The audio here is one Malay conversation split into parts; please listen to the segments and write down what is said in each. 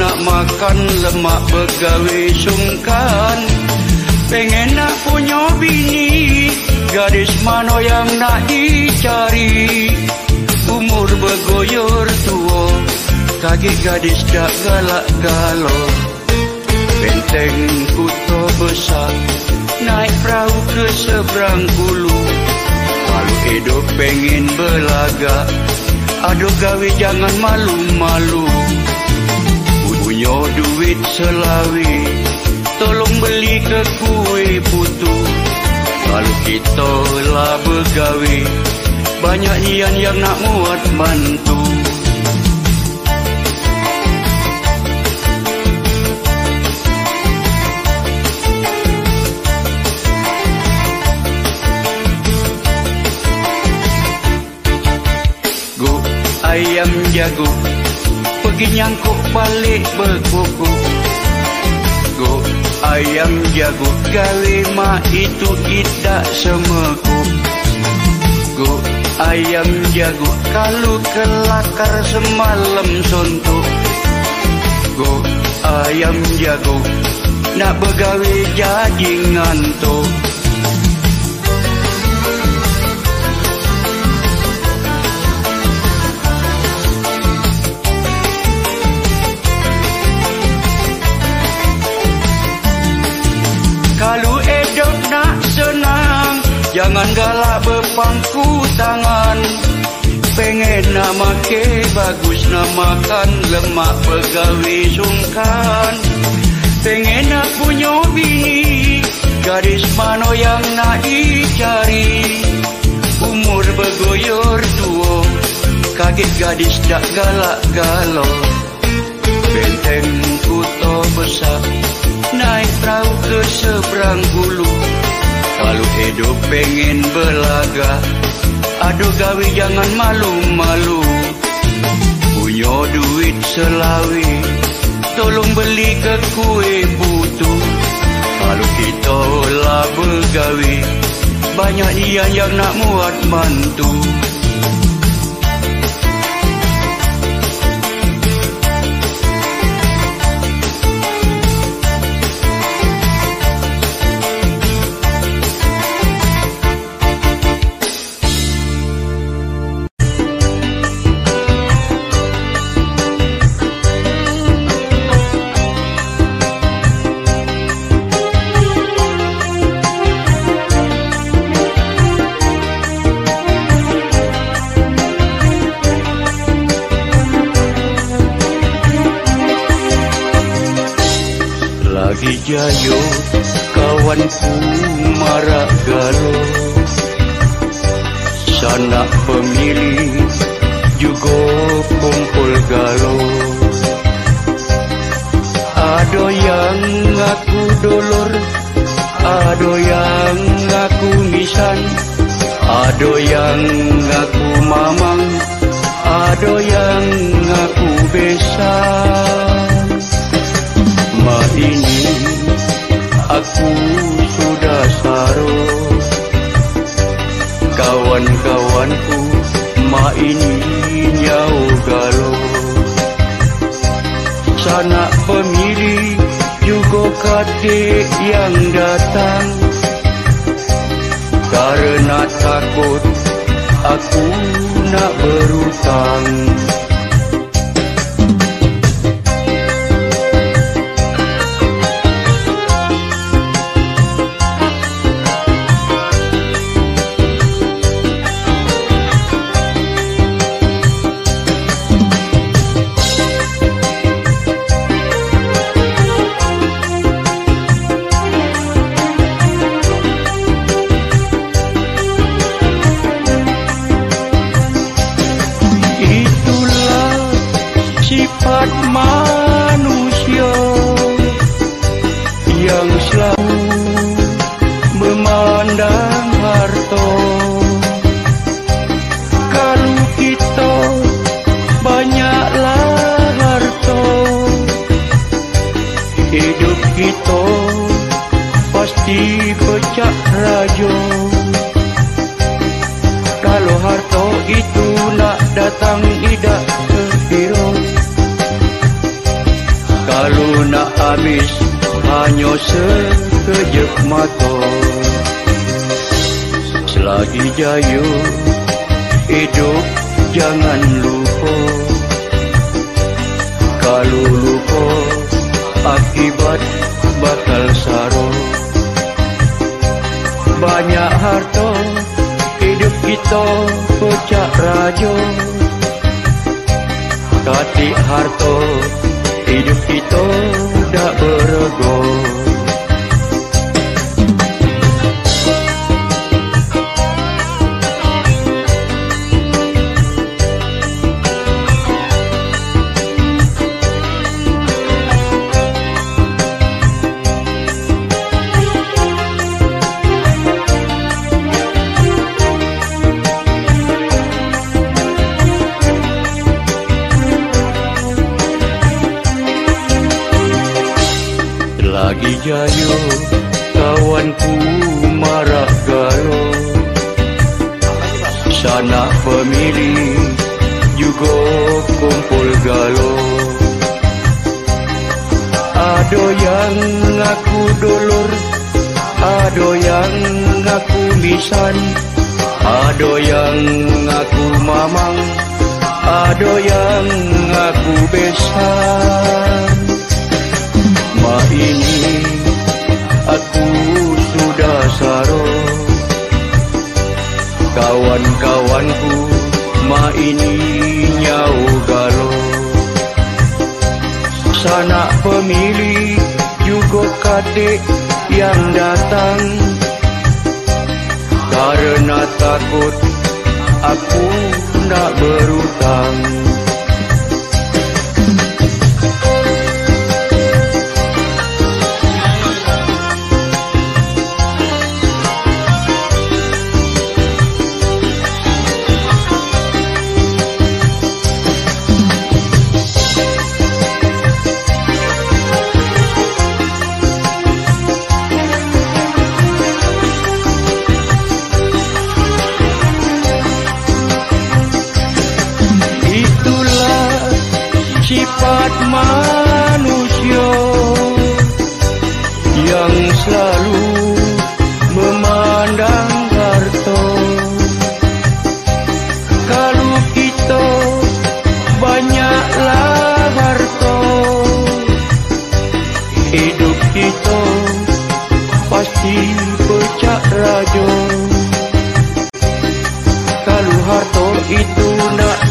Nak makan lemak begawe sungkan. Pengen nak punya bini Gadis mana yang nak dicari. Umur bergoyor tua Kaki gadis tak galak galau. Benteng kuto besar Naik perahu ke seberang hulu. Kalau hidup pengen belaga Aduh gawe jangan malu-malu Punya duit selawi Tolong beli ke kue putu. Kalau kita lah bergawe Banyak nian yang nak muat bantu. Ayam jago Pergi nyangkuk balik berkuku. Go ayam jago mak itu tidak semeku Go ayam jago Kalau kelakar semalam sontok Go ayam jago Nak bergawe jadi ngantuk Jangan galak berpangku tangan. Pengen nak make bagus nak makan Lemak begawe sungkan. Pengen nak punya bini Gadis mana yang nak dicari. Umur bergoyor tua Kaget gadis tak galak galau Benteng kuto besar Naik perahu ke seberang hulu Kalau hidup pengen belaga Aduh gawe jangan malu-malu. Punya duit selawi Tolong beli ke kue putu Kalau kita lah bergawe Banyak dia yang nak muat mantu Ada yang ngaku mamang Ada yang ngaku besan Ma ini aku sudah saro Kawan-kawanku Ma ini nyau galo Sanak pemilih juga kadek yang datang takut aku nak berutang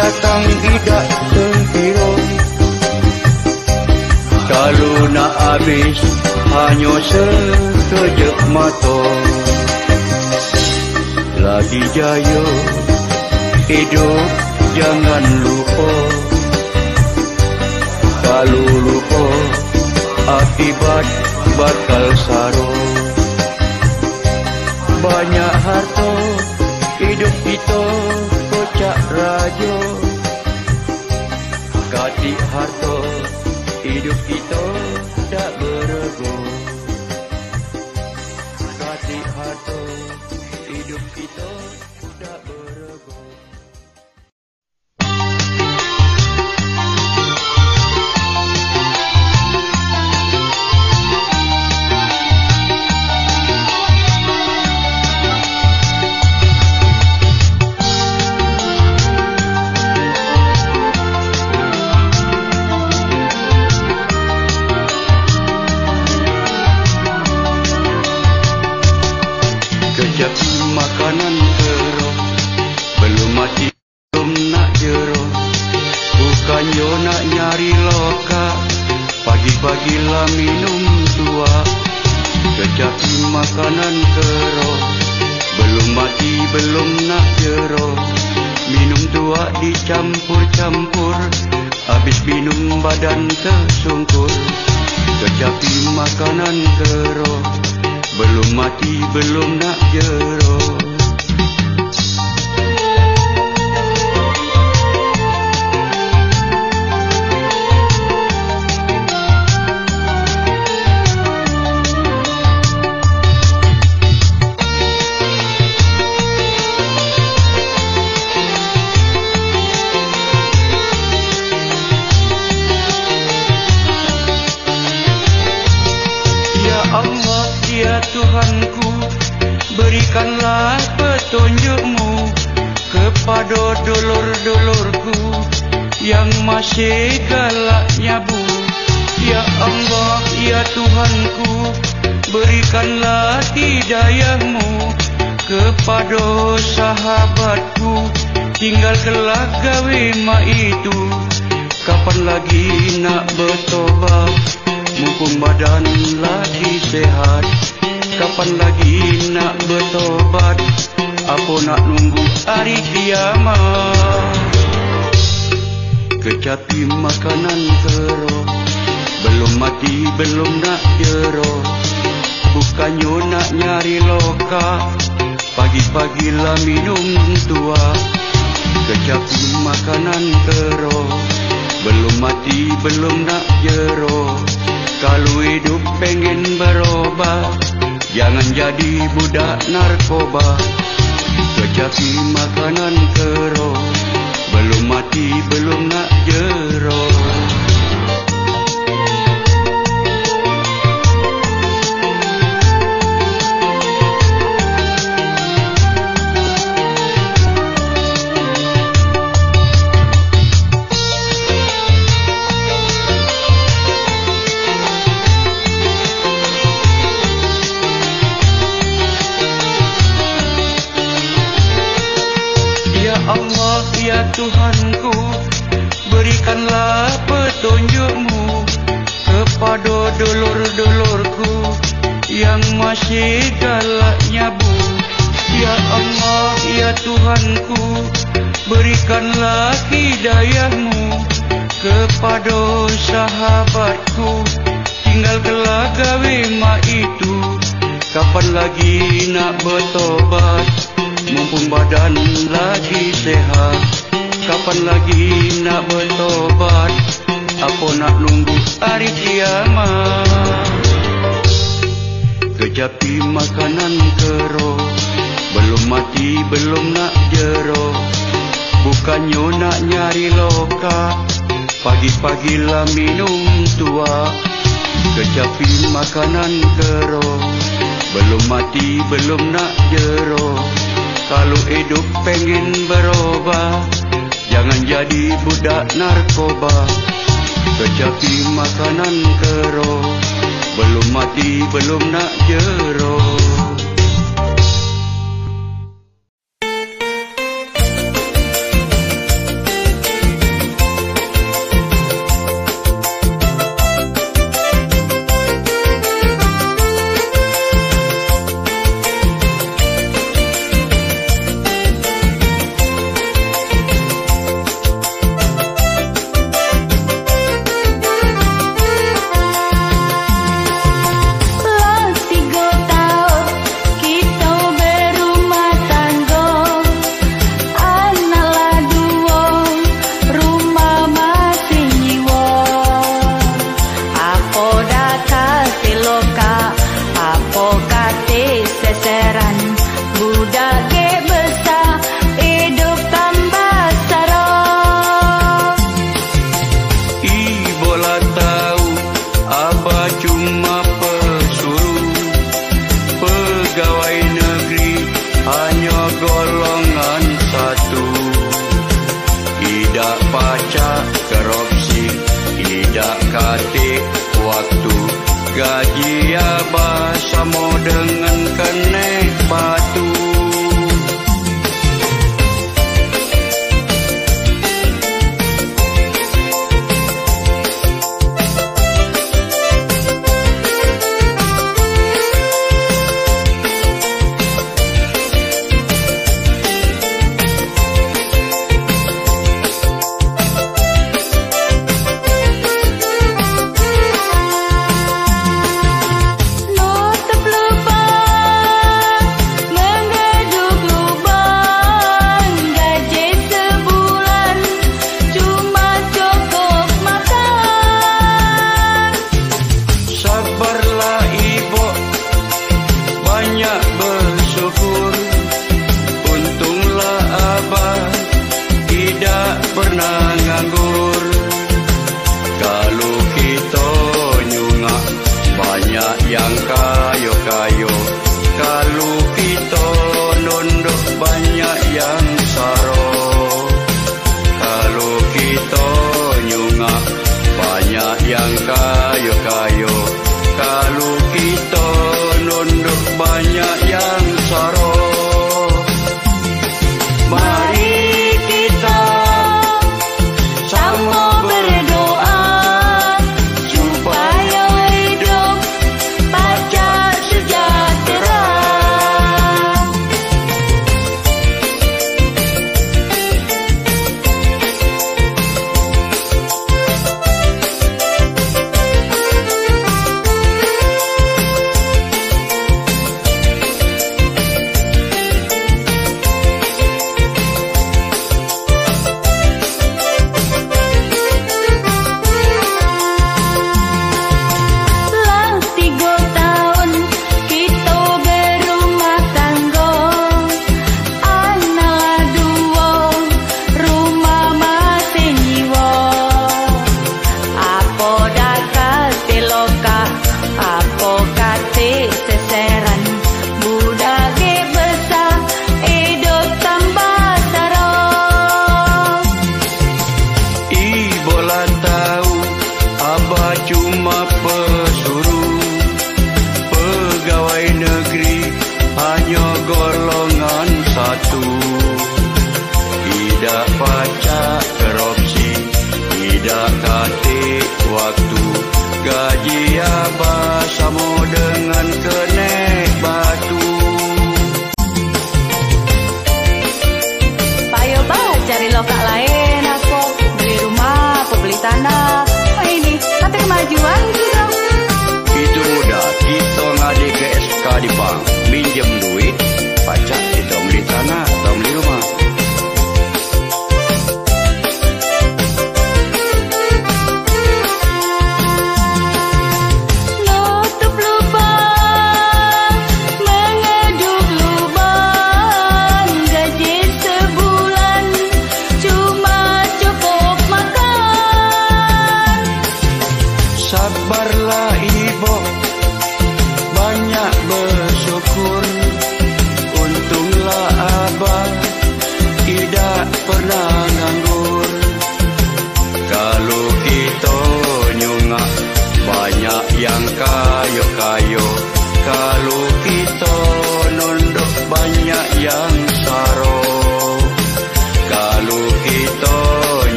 datang tidak sendiri Kalau nak habis hanya sekejap mata. Lagi jaya hidup jangan lupa. Kalau lupa akibat bakal sarung banyak harta hidup kita. Rajo, Gadi harto hidup kita Berikanlah petunjukmu Kepada dolor-dolorku Yang masih galak nyabu Ya Allah, ya Tuhanku Berikanlah hidayahmu Kepada sahabatku. Tinggal kelak gawe mak itu. Kapan lagi nak bertobat? Mumpung badan lagi sehat kapan lagi nak bertobat? Apa nak nunggu hari kiamat? Kecapi makanan keroh. Belum mati belum nak jeroh. Bukannya nak nyari loka. Pagi-pagi lah minum tua. Kecapi makanan keroh. Belum mati belum nak jeroh. Kalau hidup pengen berubah Jangan jadi budak narkoba. Kecapi makanan keroh Belum mati belum nak jeroh masih galak nyabu Ya Allah, ya Tuhanku Berikanlah hidayahmu Kepada sahabatku. Tinggal kelak gawe mak itu. Kapan lagi nak bertobat? Mumpung badan lagi sehat. Kapan lagi nak bertobat? Apa nak nunggu hari kiamat Kejapi makanan keroh. Belum mati belum nak jeroh. Bukannya nak nyari loka. Pagi-pagi lah minum tua. Kejapi makanan keroh. Belum mati belum nak jeroh. Kalau hidup pengen berubah Jangan jadi budak narkoba. Kecapi makanan keroh Belum mati belum nak jeroh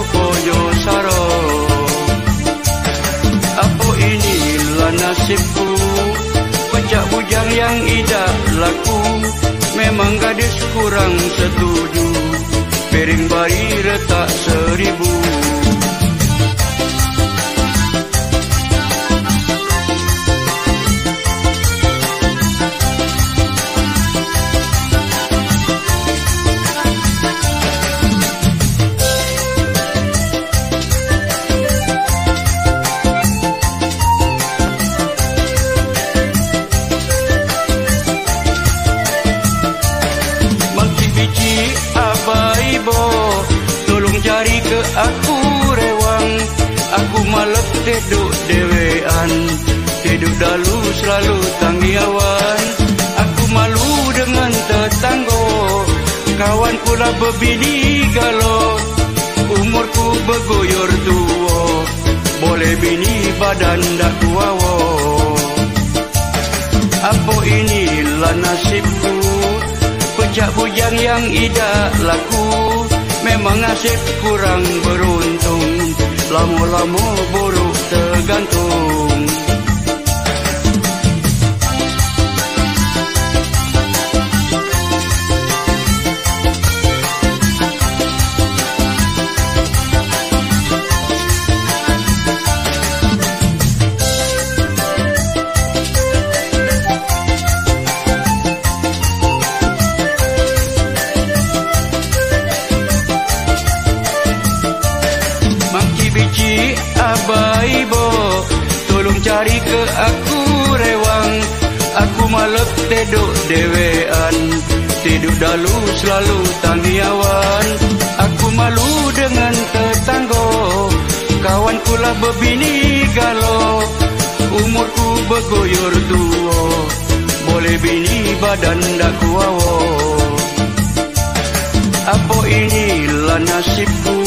muda rupanya saro. Apa inilah nasibku? Pecah bujang yang idak laku. Memang gadis kurang setuju. Piring bari retak seribu dalu selalu tanggiawan Aku malu dengan tetanggo Kawan pula berbini galo Umurku bergoyor tua. Boleh bini badan dak kuawo Apa inilah nasibku? Pecah bujang yang idak laku. Memang nasib kurang beruntung. Lama-lama buruk tergantung Cari ke aku rewang Aku malam tidur dewean. Tidur dalu selalu tanggiawan Aku malu dengan tetanggo Kawan pula berbini galo Umurku bergoyor tua. Boleh bini badan dak kuawo Apa inilah nasibku?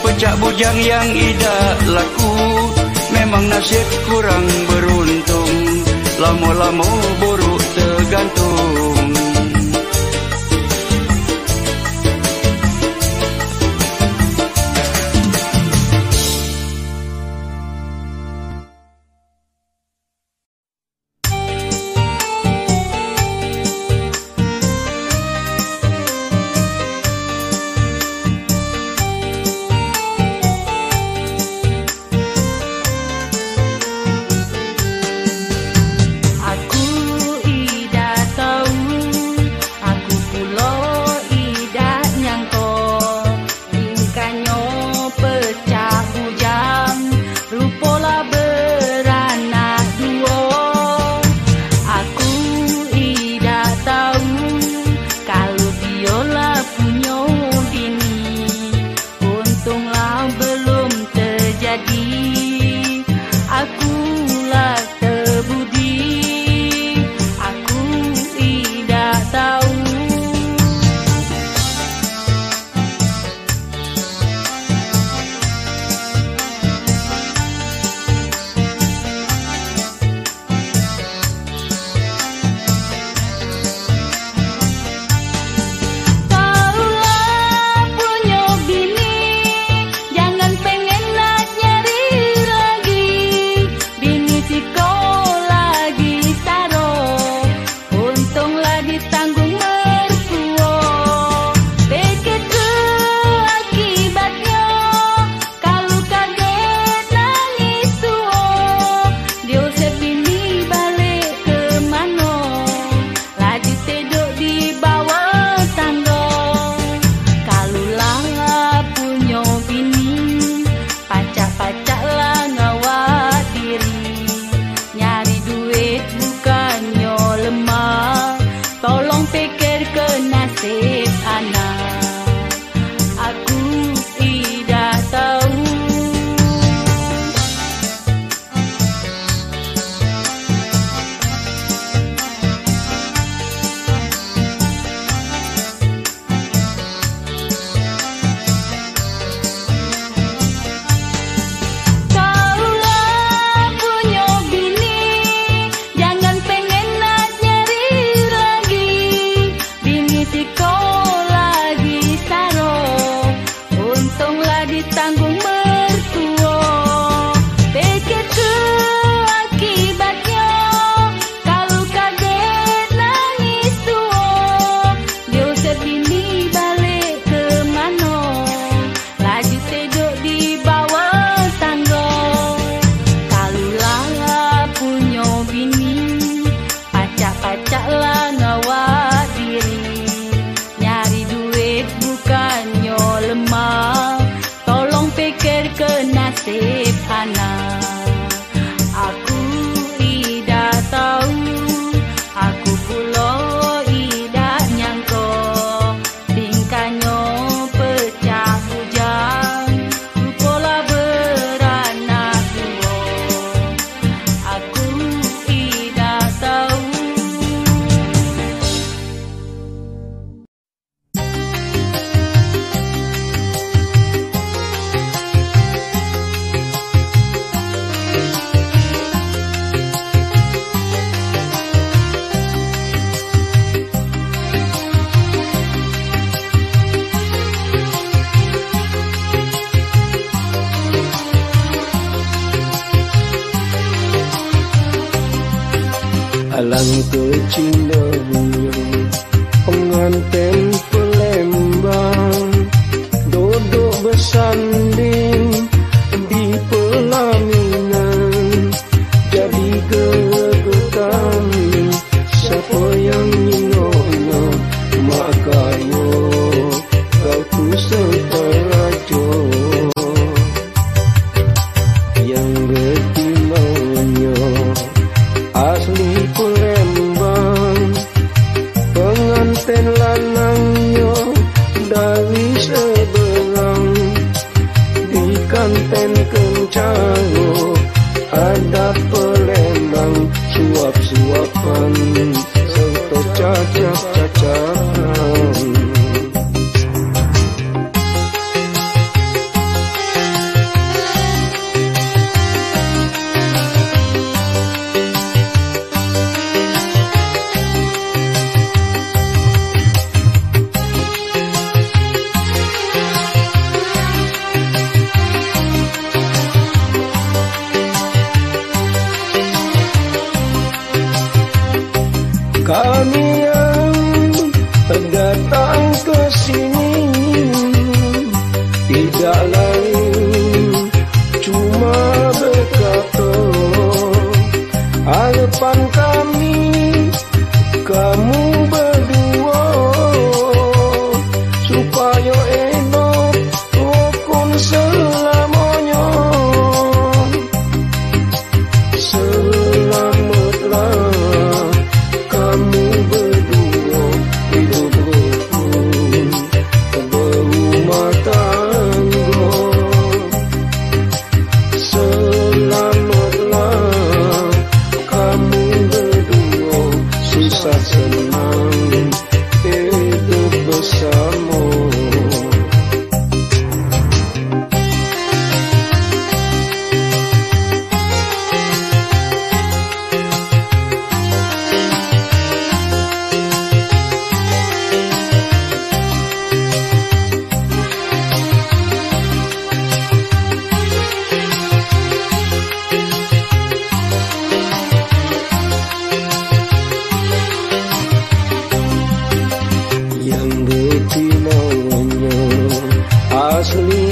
Pecah bujang yang idak laku Memang nasib kurang beruntung. Lama-lama buruk tergantung super personally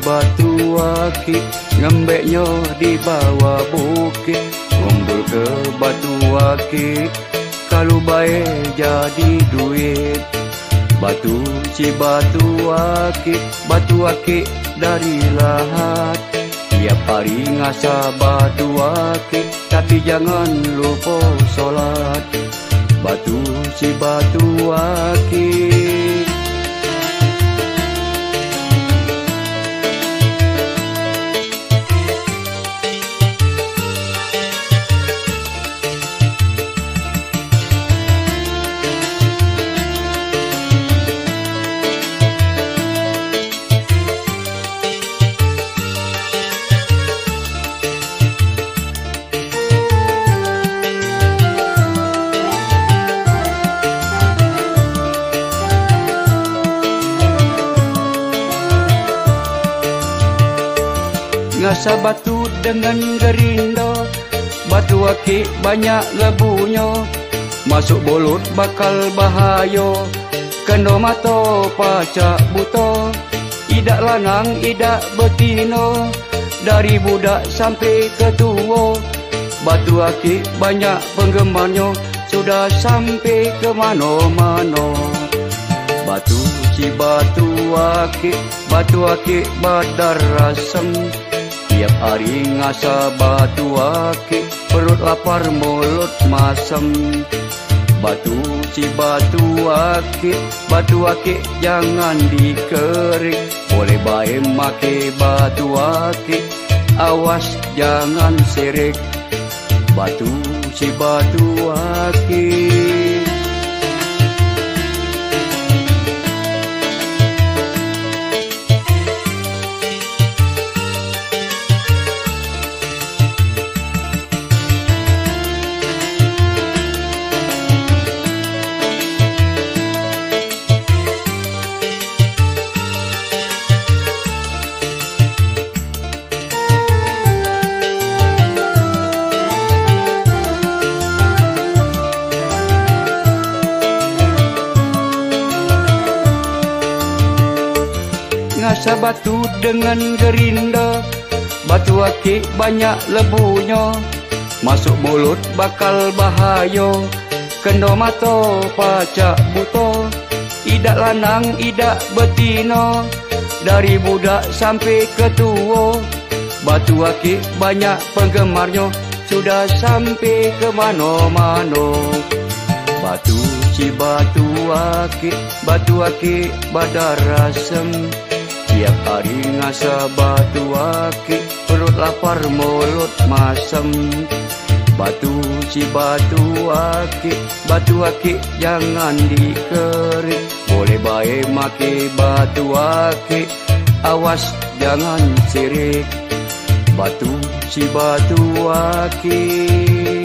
Batu akik Ngembeknya di bawah bukit. Ngumpul ke batu akik Kalau baik jadi duit. Batu si batu akik Batu akik dari lahat. Tiap hari ngasa batu akik Tapi jangan lupa solat Batu si batu akik Ngasa batu dengan gerindo Batu akik banyak lebunya. Masuk bolut bakal bahaya. Kendo mata pacak buta. Idak lanang, idak betino Dari budak sampai ke tua Batu akik banyak penggemarnya. Sudah sampai ke mana-mana. Batu si batu akik Batu akik badar rasem Tiap hari ngasa batu akik Perut lapar mulut masam Batu si batu akik Batu akik jangan dikerik. Boleh baik make batu akik Awas jangan sirik. Batu si batu akik ngasa batu dengan gerinda. Batu akik banyak lebunya. Masuk mulut bakal bahaya. Kendo mata pacak buta. Idak lanang, idak betina. Dari budak sampai ke tua Batu akik banyak penggemarnya. Sudah sampai ke mana-mana. Batu si batu akik Batu akik badar rasem Tiap hari ngasa batu akik Perut lapar mulut masam Batu si batu akik Batu akik jangan dikerik. Boleh baik make batu akik Awas jangan sirik. Batu si batu akik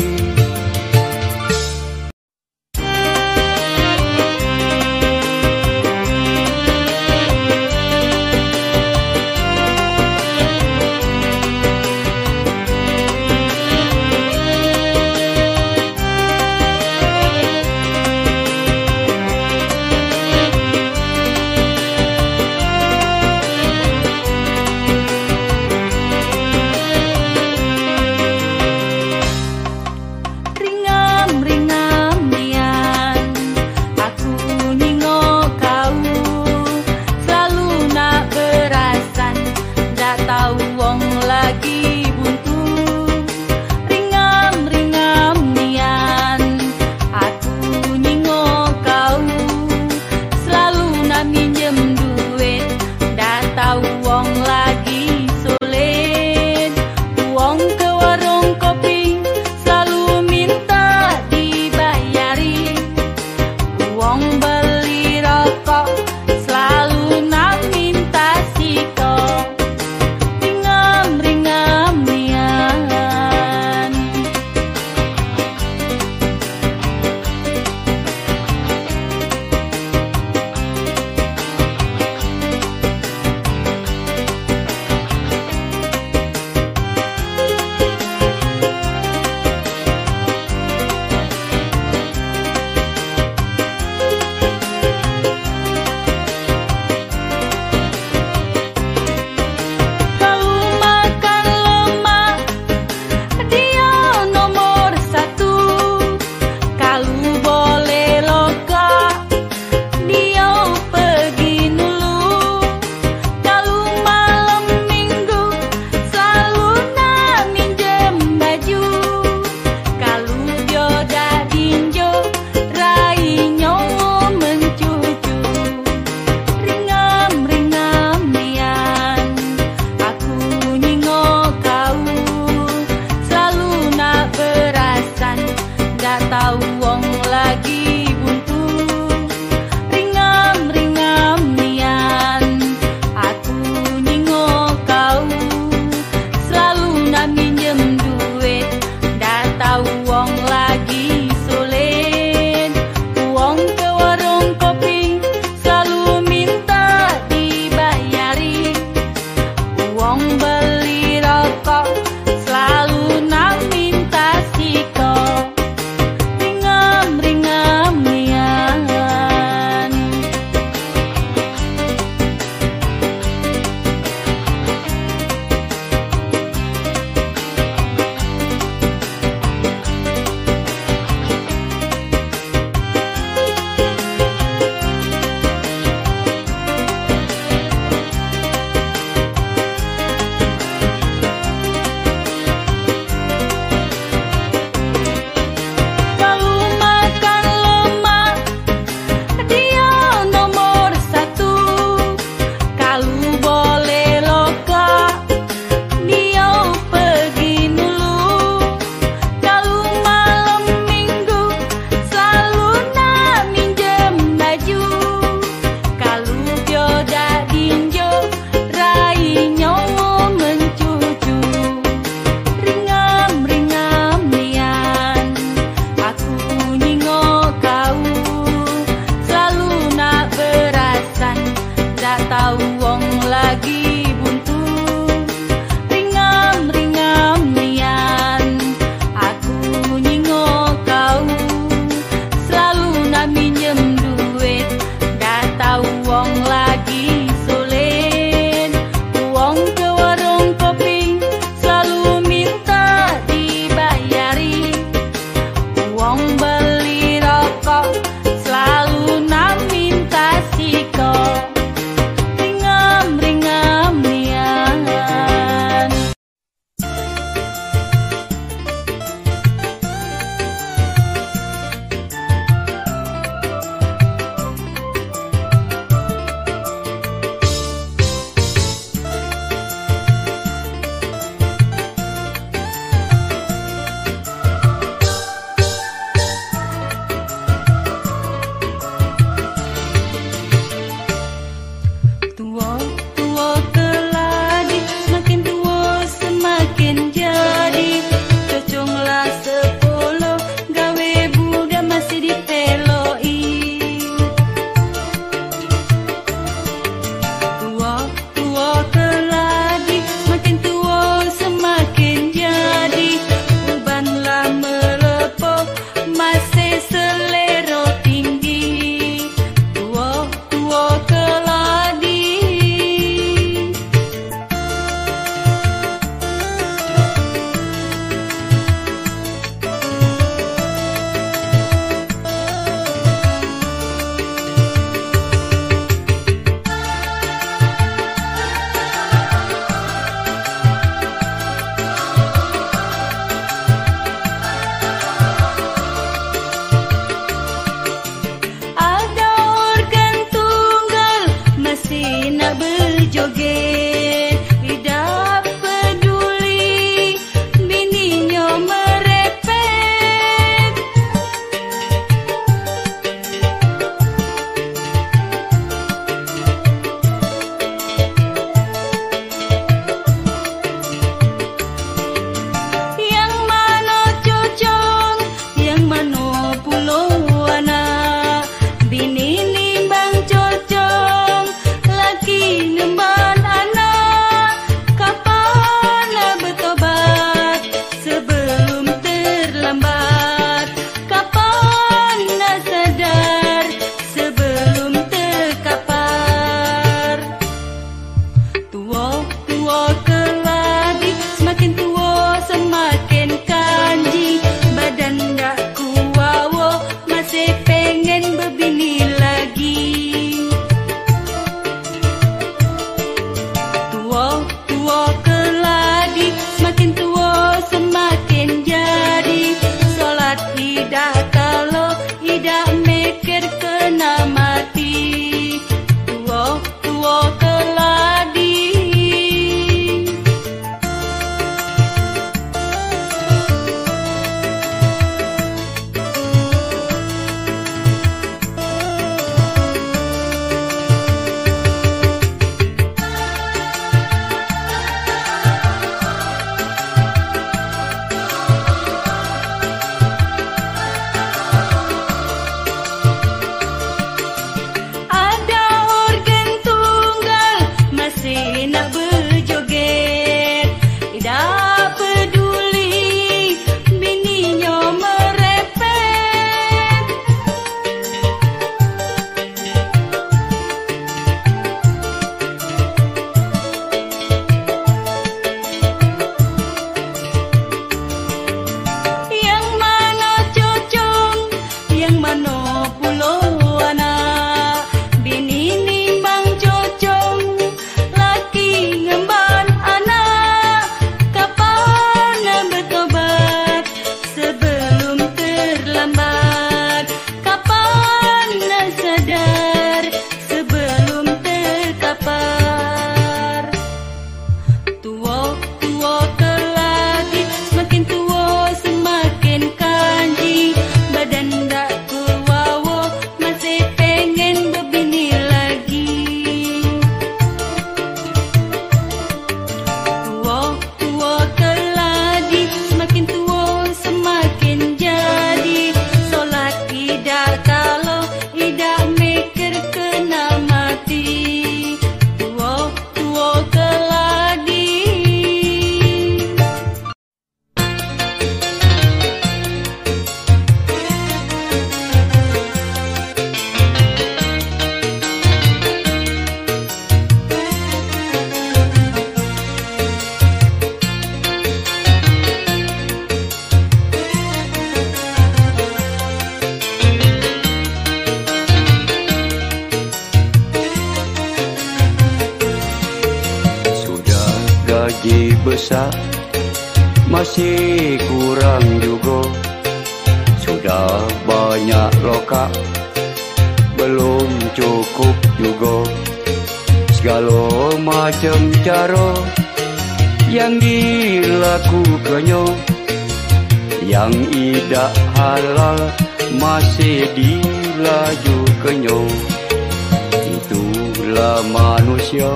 Itulah manusia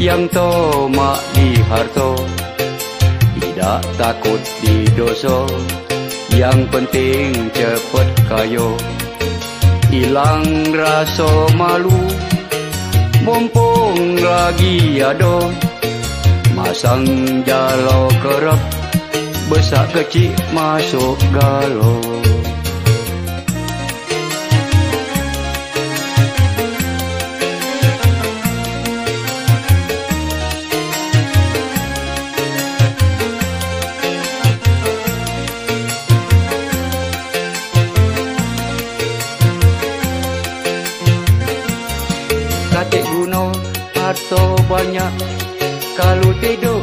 Yang tomak di harta. Tidak takut di dosa Yang penting cepat kayo Hilang rasa malu Mumpung lagi ada. Masang jalau kerap Besar kecil masuk galau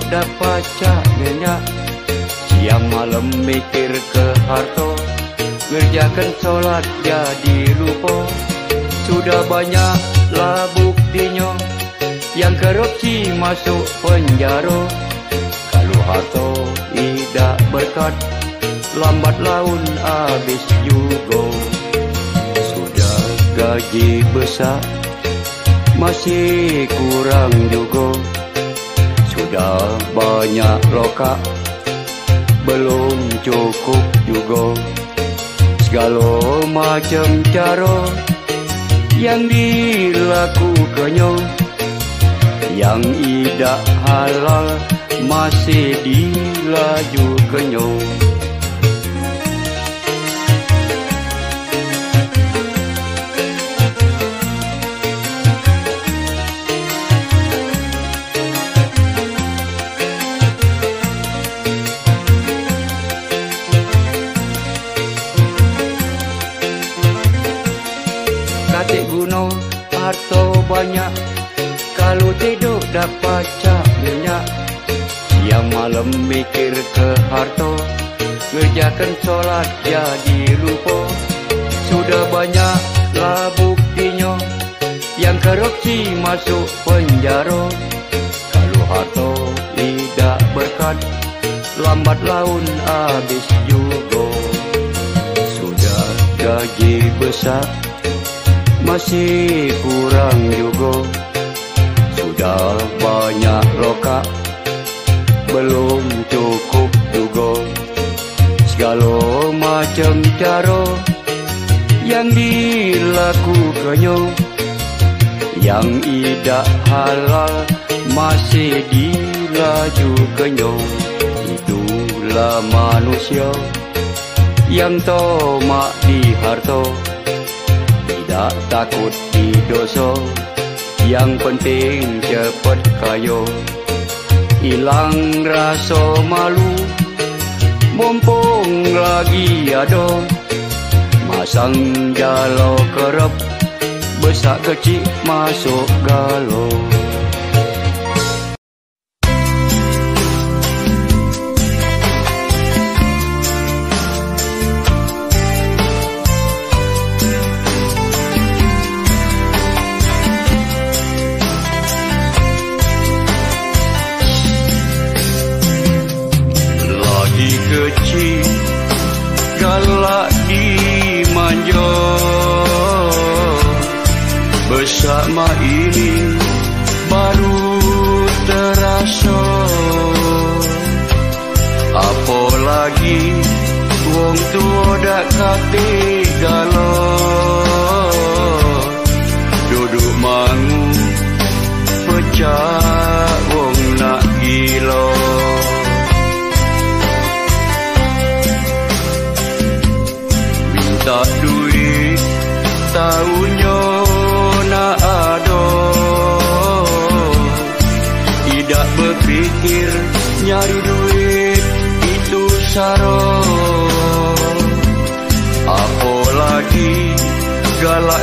tidur dapat cak nyenyak Siang malam mikir ke harta. Kerjakan solat jadi lupa. Sudah banyaklah buktinya Yang korupsi masuk penjara. Kalau harta tidak berkat Lambat laun habis juga. Sudah gaji besar masih kurang juga Sudah banyak lokak Belum cukup juga. Segala macam cara Yang dilakukannya Yang tidak halal Masih dilajukannya dapat cak minyak. Siang malam mikir ke harta. Kerjakan solat jadi lupa. Sudah banyaklah buktinya Yang korupsi masuk penjara. Kalau harta tidak berkat Lambat laun habis juga. Sudah gaji besar masih kurang juga Sudah banyak lokak Belum cukup juga. Segala macam cara Yang dilakukannya Yang tidak halal Masih dilajukannya Itulah manusia Yang tomak di harta. Tak takut di dosa Yang penting cepat kayo Hilang rasa malu Mumpung lagi ada. Masang jalau kerap Besar kecil masuk galau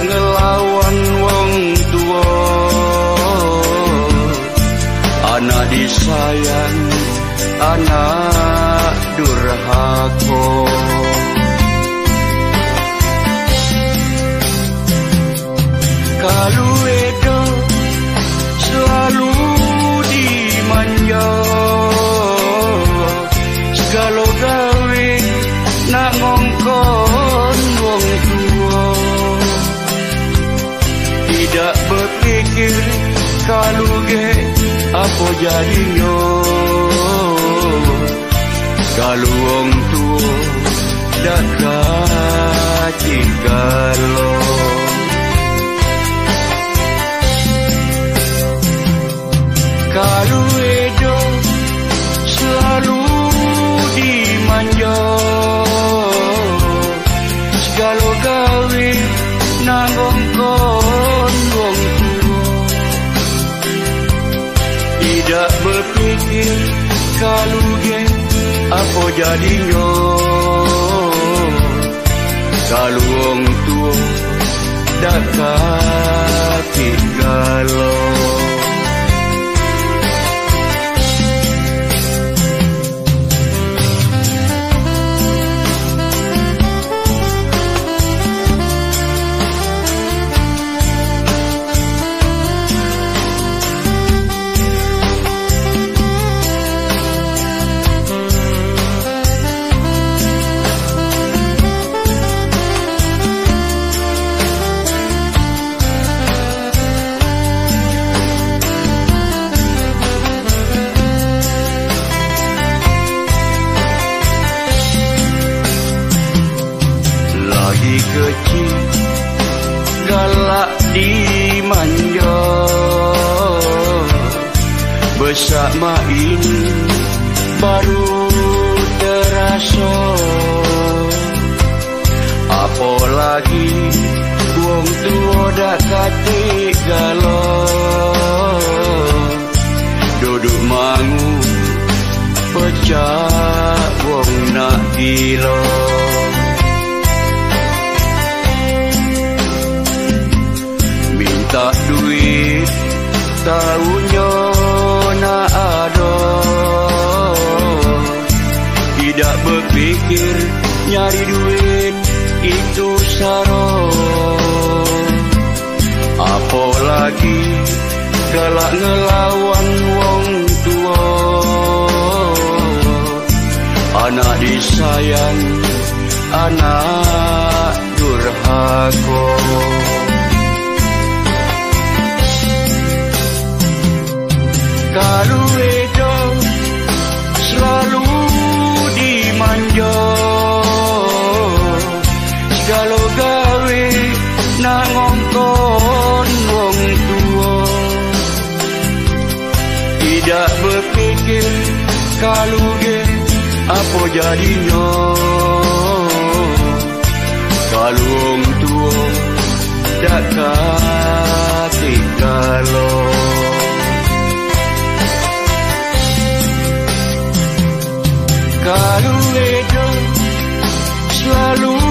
ngelawan wong tua. Anak disayang anak durhaka. Kalau apa jadinya Kalau wong tua dak kaji kalau Kalau kalau dia apa jadinya? Kalau wong tua dak kati besar main baru terasa apalagi wong tua dak katik galau duduk mangu pecah wong nak gila. Minta duit tahunya nyari duit itu saro apalagi galak ngelawan wong tua? Anak disayang anak durhaka. Kalau kalau ge apa jadinya Kalau wong tua tak kati kalau Kalau edo selalu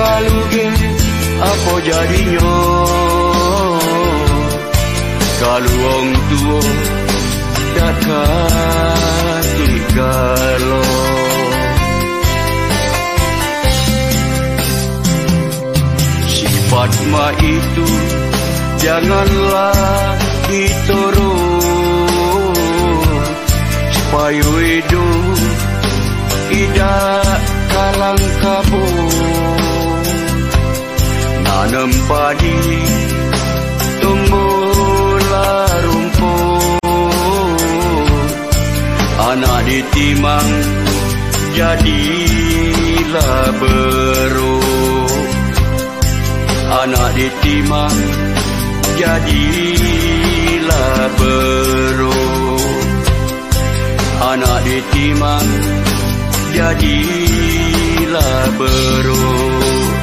kalau ge apa jadinya. Kalau wong tua dak kati galau Fatma itu janganlah diturut supaya hidup tidak kalang kabut nanam padi tumbuhlah rumput. Anak ditimang jadilah beruk. Anak ditimang jadilah beruk. Anak ditimang jadilah beruk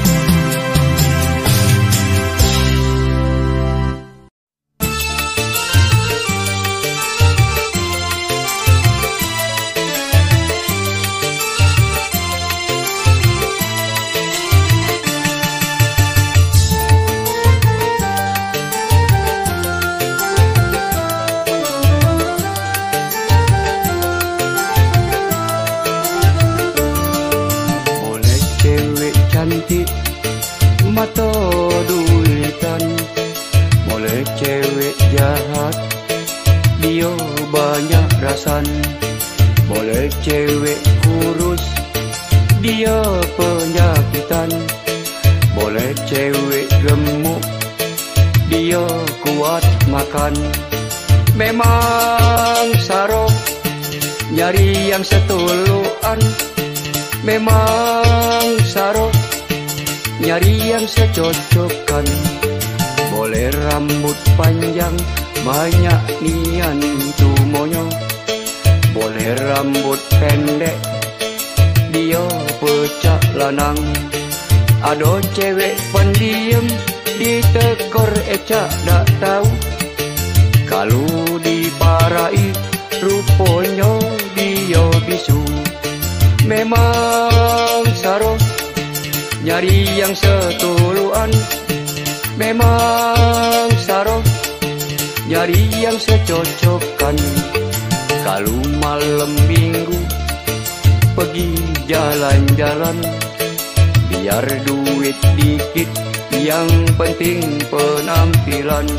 penting penampilan.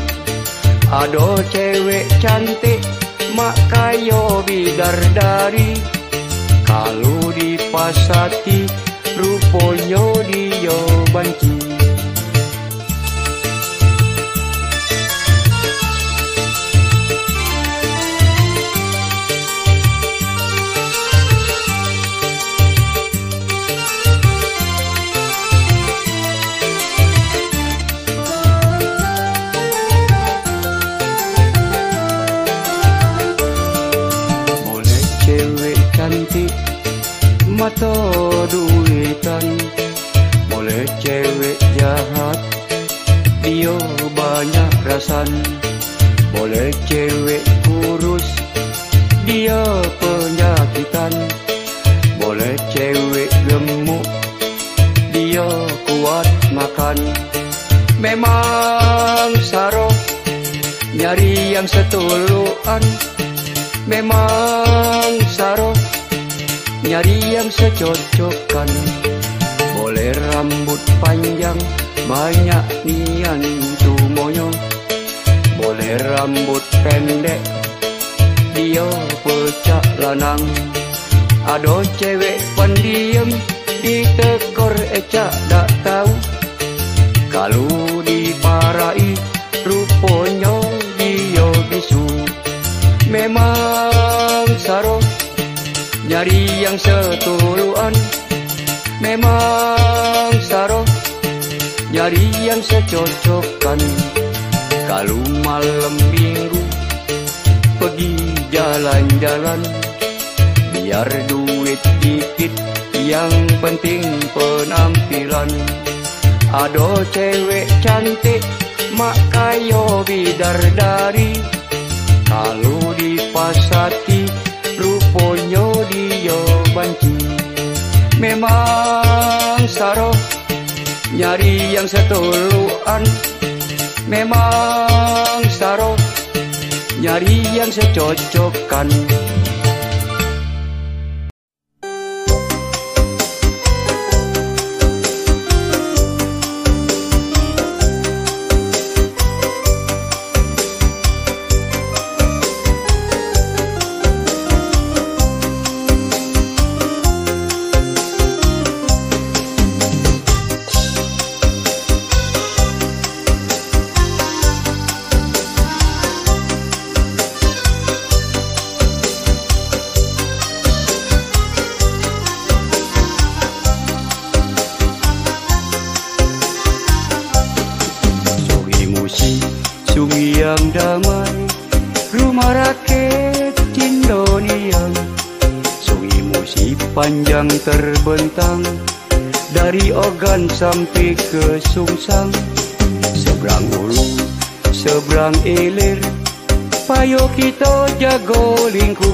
Ado cewek cantik Mak kayo bidar dari Kalau dipasati Ruponya dia banci Mata duitan. Boleh cewek jahat Dia banyak rasan. Boleh cewek kurus Dia penyakitan. Boleh cewek gemuk Dia kuat makan. Memang sarok Nyari yang setuluan. Memang sarok Nyari yang secocokkan. Boleh rambut panjang Banyak nian tumonyo Boleh rambut pendek Dia pecah lanang. Ado cewek pendiam Ditekor ecak tak tahu. Kalau diparai Ruponya dia bisu. Memang Nyari yang setuluan Memang sarok Nyari yang secocokkan. Kalau malam minggu Pergi jalan-jalan. Biar duit dikit Yang penting penampilan. Ado cewek cantik Mak kayo bidar dari Kalau dipasati Memang sarok Nyari yang setuluan Memang sarok Nyari yang secocokkan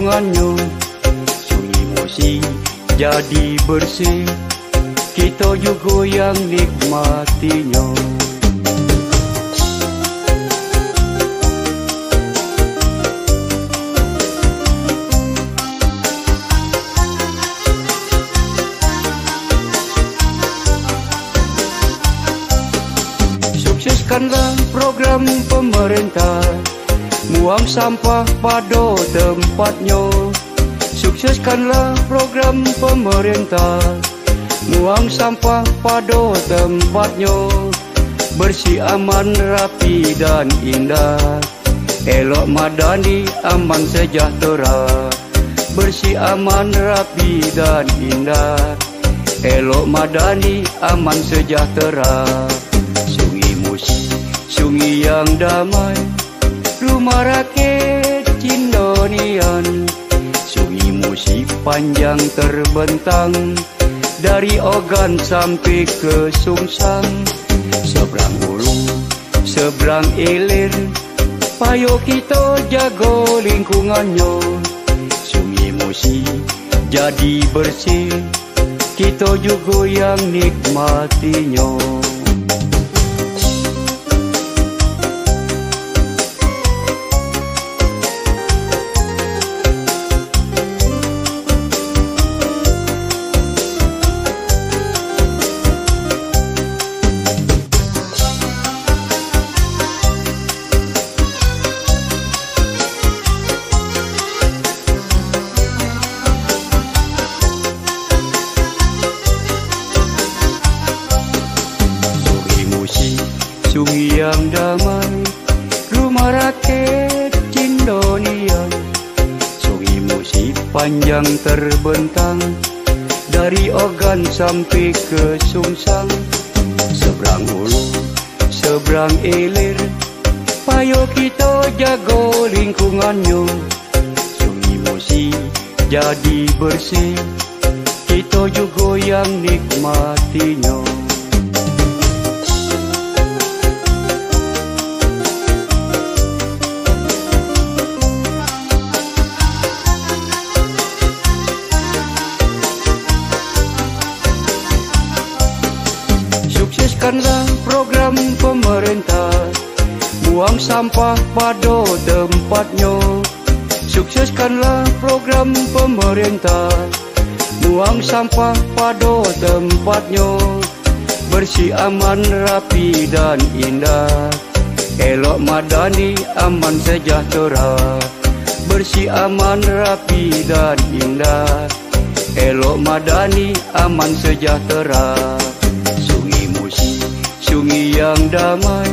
lingkungannya Sungai Musi jadi bersih. Kita juga yang nikmatinya. Sukseskanlah program pemerintah Buang sampah pada tempatnya. Sukseskanlah program pemerintah. Buang sampah pada tempatnya. Bersih aman rapi dan indah. Elok madani aman sejahtera. Bersih aman rapi dan indah. Elok madani aman sejahtera. Sungai musi, sungai yang damai rumah rakyat Cindonian. Sungai Musi panjang terbentang Dari Ogan sampai ke Sungsang. Seberang hulu, seberang ilir Payo kita jago lingkungannya. Sungai Musi jadi bersih Kita juga yang nikmatinya sampai ke Sungsang Seberang hulu, seberang ilir Payo kita jago lingkungannya. Sungai Musi jadi bersih Kita juga yang nikmatinya Sukseskanlah program pemerintah. Buang sampah pada tempatnya. Sukseskanlah program pemerintah. Buang sampah pada tempatnya. Bersih aman rapi dan indah. Elok madani aman sejahtera. Bersih aman rapi dan indah. Elok madani aman sejahtera sungai yang damai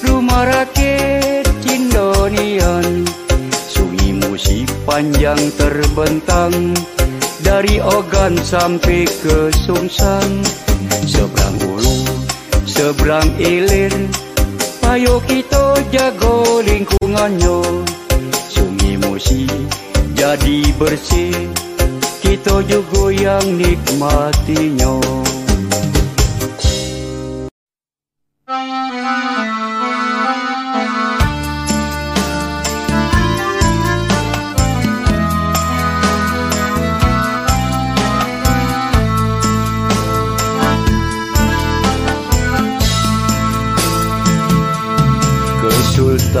Rumah rakyat Cindonian Sungai Musi panjang terbentang Dari Ogan sampai ke Sungsang. Seberang hulu, seberang ilir Ayo kita jago lingkungannya. Sungai Musi jadi bersih Kita juga yang nikmatinya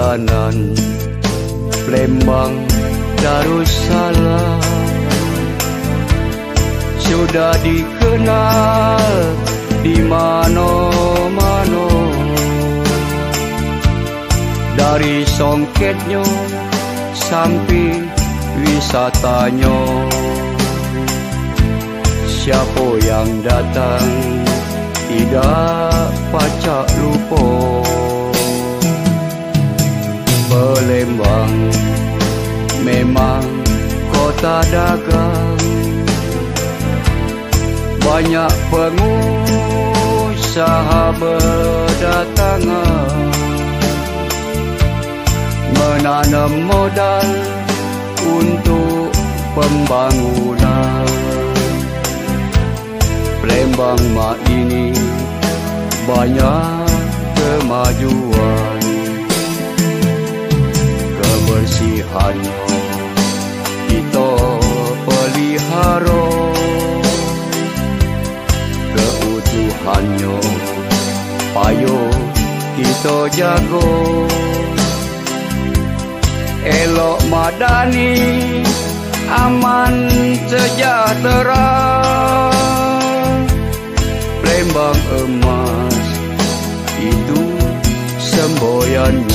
Kesultanan Lembang Darussalam. Sudah dikenal di mana-mana. Dari songketnya sampai wisatanya. Siapa yang datang tidak pacak lupa Palembang memang kota dagang. Banyak pengusaha berdatangan. Menanam modal untuk pembangunan. Palembang mak ini banyak kemajuan kebersihannya kita pelihara keutuhannya. Payo kita jago elok madani aman sejahtera. Lembang emas itu semboyannya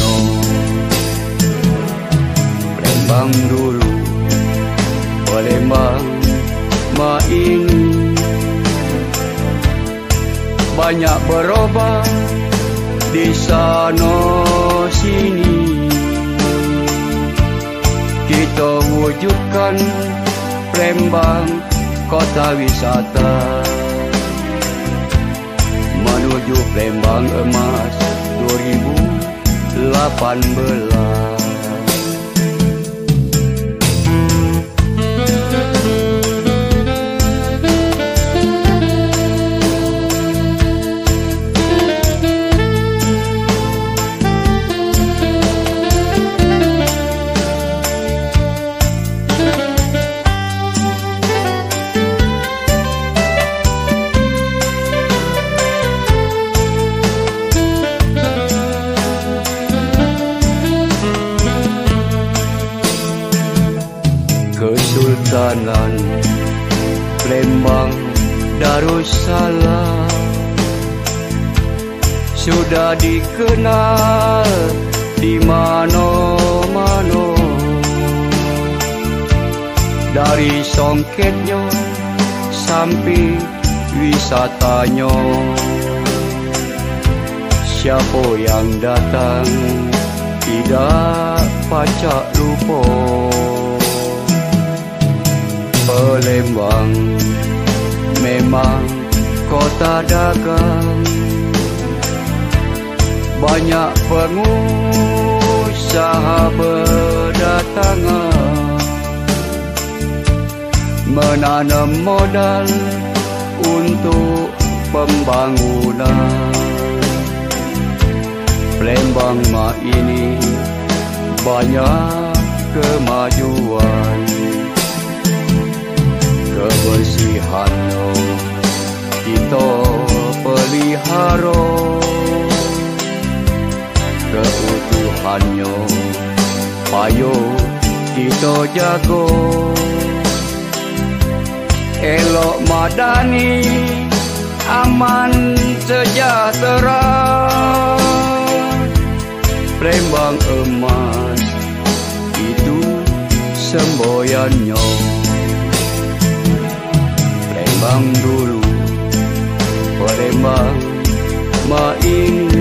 Palembang dulu Palembang main. Banyak berubah di sana sini. Kita wujudkan Palembang kota wisata. Menuju Palembang emas 2018 Darussalam Sudah dikenal di mana-mana Dari songketnya sampai wisatanya. Siapa yang datang tidak pacak lupa Palembang memang kota dagang. Banyak pengusaha berdatangan Menanam modal untuk pembangunan. Palembang mak ini banyak kemajuan kebersihannya kita pelihara. Keutuhannya payo kita jago elok madani aman sejahtera. Palembang emas itu semboyannya Palembang dulu Palembang main.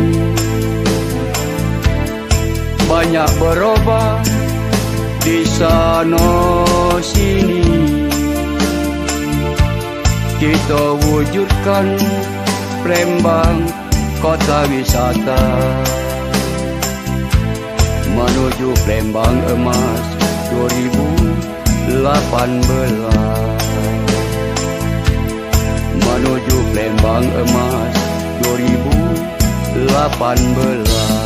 Banyak berubah di sana sini. Kita wujudkan Palembang kota wisata. Menuju Palembang emas 2018 menuju Palembang emas. 2018